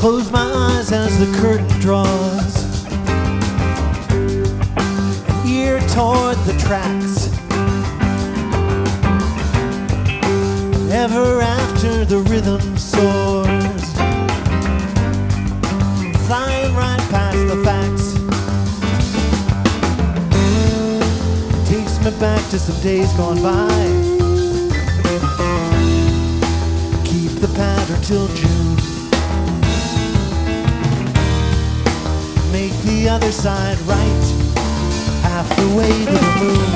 close my eyes as the curtain draws. An ear toward the tracks. Ever after the rhythm soars. Flying right past the facts. Takes me back to some days gone by. Keep the pattern till June. Other side right. Half the way to the moon.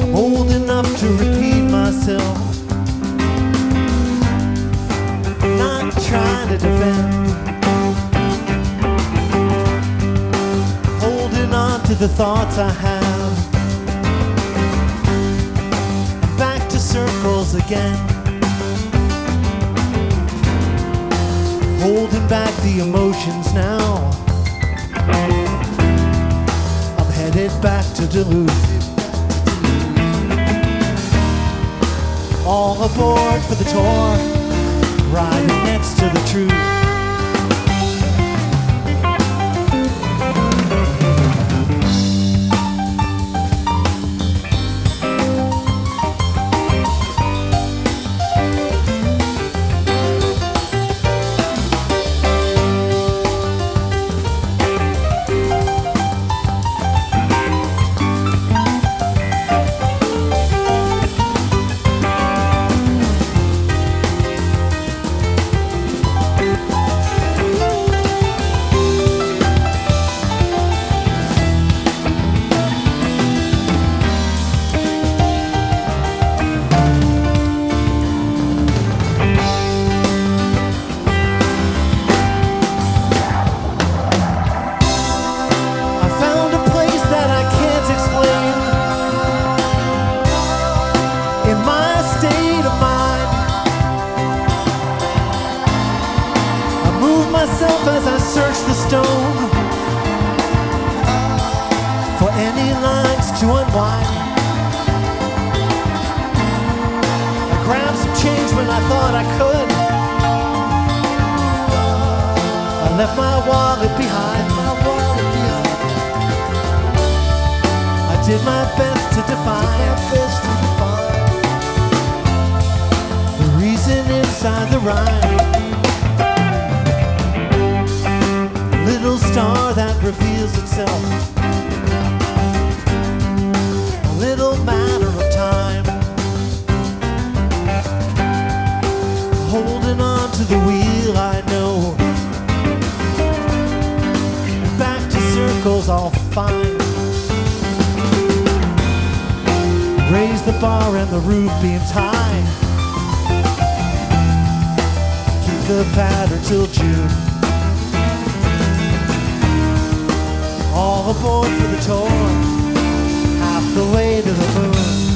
I'm old enough to repeat myself. Not trying to defend. Holding on to the thoughts I have. Back to circles again. Holding back the emotions now. I'm headed back to Duluth. All aboard for the tour, riding next to the truth. Myself as I search the stone for any lines to unwind. I grabbed some change when I thought I could. I left my wallet behind. My wallet behind. I did my best to define. the reason inside the rhyme. Little star that reveals itself. A little matter of time. Holding on to the wheel, I know. Back to circles, I'll find. Raise the bar and the roof beams high. Keep the pattern till June. Overboard for the tour, half the way to the moon.